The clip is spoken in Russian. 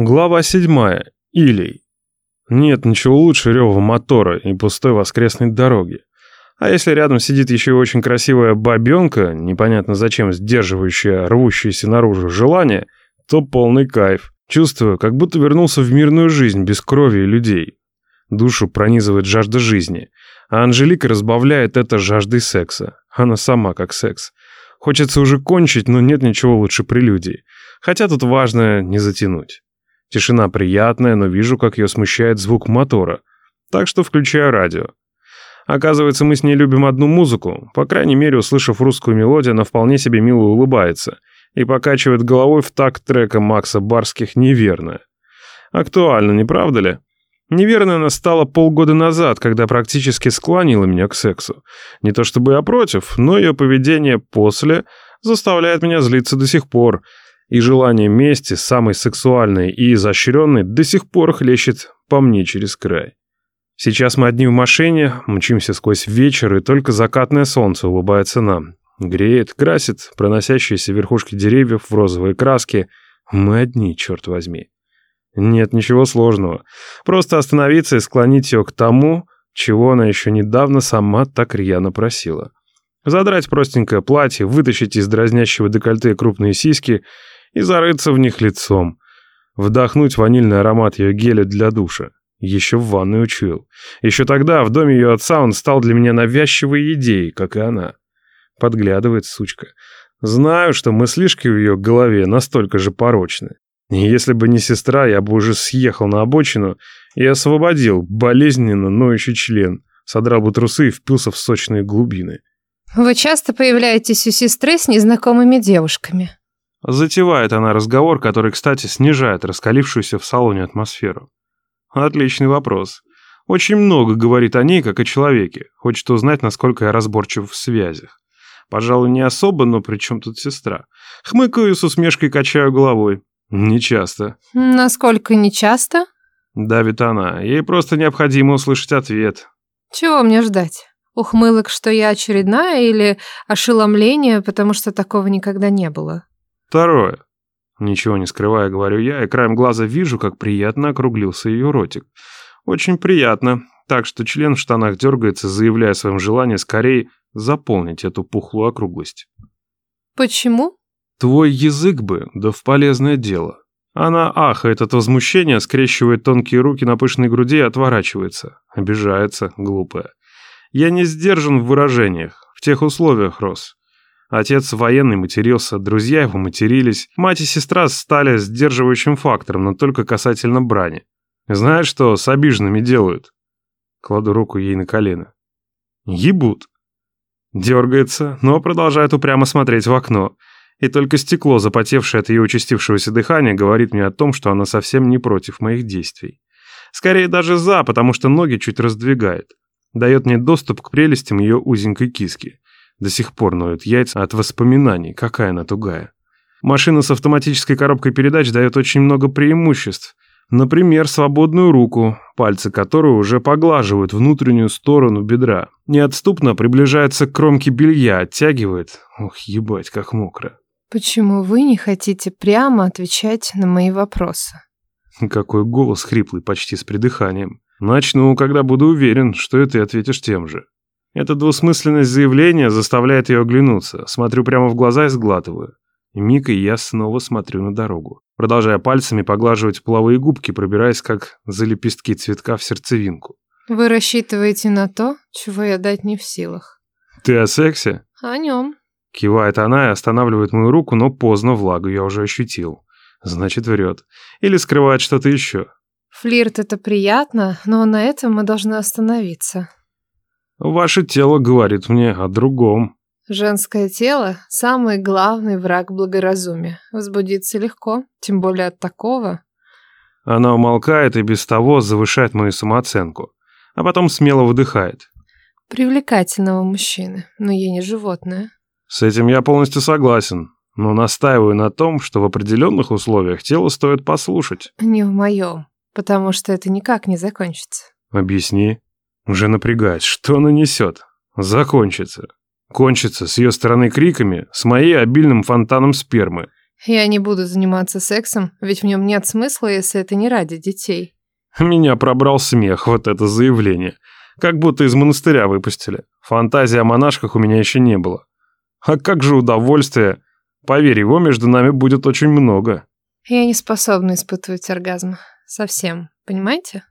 Глава седьмая. Илей. Нет ничего лучше рева мотора и пустой воскресной дороги. А если рядом сидит еще и очень красивая бабенка, непонятно зачем сдерживающая рвущееся наружу желание, то полный кайф. Чувствую, как будто вернулся в мирную жизнь без крови и людей. Душу пронизывает жажда жизни, а Анжелика разбавляет это жаждой секса. Она сама как секс. Хочется уже кончить, но нет ничего лучше прелюдии. Хотя тут важно не затянуть. Тишина приятная, но вижу, как ее смущает звук мотора. Так что включаю радио. Оказывается, мы с ней любим одну музыку. По крайней мере, услышав русскую мелодию, она вполне себе мило улыбается и покачивает головой в такт трека Макса Барских «Неверная». Актуально, не правда ли? Неверная она стала полгода назад, когда практически склонила меня к сексу. Не то чтобы я против, но ее поведение после заставляет меня злиться до сих пор – и желание мести, самой сексуальной и изощренной, до сих пор хлещет по мне через край. Сейчас мы одни в машине, мчимся сквозь вечер, и только закатное солнце улыбается нам. Греет, красит проносящиеся верхушки деревьев в розовые краски. Мы одни, черт возьми. Нет ничего сложного. Просто остановиться и склонить ее к тому, чего она еще недавно сама так рьяно просила. Задрать простенькое платье, вытащить из дразнящего декольте крупные сиськи и зарыться в них лицом. Вдохнуть ванильный аромат ее геля для душа. Еще в ванной учуял. Еще тогда, в доме ее отца, он стал для меня навязчивой идеей, как и она. Подглядывает сучка. Знаю, что мыслишки в ее голове настолько же порочны. И если бы не сестра, я бы уже съехал на обочину и освободил болезненно ноющий член, содрал бы трусы и впился в сочные глубины. Вы часто появляетесь у сестры с незнакомыми девушками? Затевает она разговор, который, кстати, снижает раскалившуюся в салоне атмосферу. Отличный вопрос. Очень много говорит о ней, как о человеке. Хочет узнать, насколько я разборчив в связях. Пожалуй, не особо, но при чем тут сестра? Хмыкаю с усмешкой качаю головой. Не часто. Насколько не часто? Давит она. Ей просто необходимо услышать ответ. Чего мне ждать? Ухмылок, что я очередная, или ошеломление, потому что такого никогда не было? Второе. Ничего не скрывая, говорю я, и краем глаза вижу, как приятно округлился ее ротик. Очень приятно, так что член в штанах дергается, заявляя о своем желании скорее заполнить эту пухлую округлость. Почему? Твой язык бы, да в полезное дело. Она ахает от возмущения, скрещивает тонкие руки на пышной груди и отворачивается. Обижается, глупая. Я не сдержан в выражениях. В тех условиях рос. Отец военный матерился, друзья его матерились. Мать и сестра стали сдерживающим фактором, но только касательно брани. Знаешь, что с обиженными делают? Кладу руку ей на колено. Ебут. Дергается, но продолжает упрямо смотреть в окно. И только стекло, запотевшее от ее участившегося дыхания, говорит мне о том, что она совсем не против моих действий. Скорее даже за, потому что ноги чуть раздвигает. Дает мне доступ к прелестям ее узенькой киски. До сих пор ноют яйца от воспоминаний, какая она тугая. Машина с автоматической коробкой передач дает очень много преимуществ. Например, свободную руку, пальцы которой уже поглаживают внутреннюю сторону бедра. Неотступно приближается к кромке белья, оттягивает. Ох, ебать, как мокро. Почему вы не хотите прямо отвечать на мои вопросы? Какой голос хриплый, почти с придыханием. Начну, когда буду уверен, что и ты ответишь тем же. Эта двусмысленность заявления заставляет ее оглянуться. Смотрю прямо в глаза и сглатываю. Миг, и я снова смотрю на дорогу, продолжая пальцами поглаживать половые губки, пробираясь как за лепестки цветка в сердцевинку. Вы рассчитываете на то, чего я дать не в силах. Ты о сексе? О нем. Кивает она и останавливает мою руку, но поздно влагу я уже ощутил. Значит, врет. Или скрывает что-то еще. Флирт это приятно, но на этом мы должны остановиться. Ваше тело говорит мне о другом. Женское тело – самый главный враг благоразумия. Возбудиться легко, тем более от такого. Она умолкает и без того завышает мою самооценку, а потом смело выдыхает. Привлекательного мужчины, но я не животное. С этим я полностью согласен, но настаиваю на том, что в определенных условиях тело стоит послушать. Не в моем, потому что это никак не закончится. Объясни. Уже напрягает, что она несет. Закончится. Кончится с ее стороны криками, с моей обильным фонтаном спермы. Я не буду заниматься сексом, ведь в нем нет смысла, если это не ради детей. Меня пробрал смех, вот это заявление. Как будто из монастыря выпустили. Фантазии о монашках у меня еще не было. А как же удовольствие. Поверь, его между нами будет очень много. Я не способна испытывать оргазм. Совсем. Понимаете?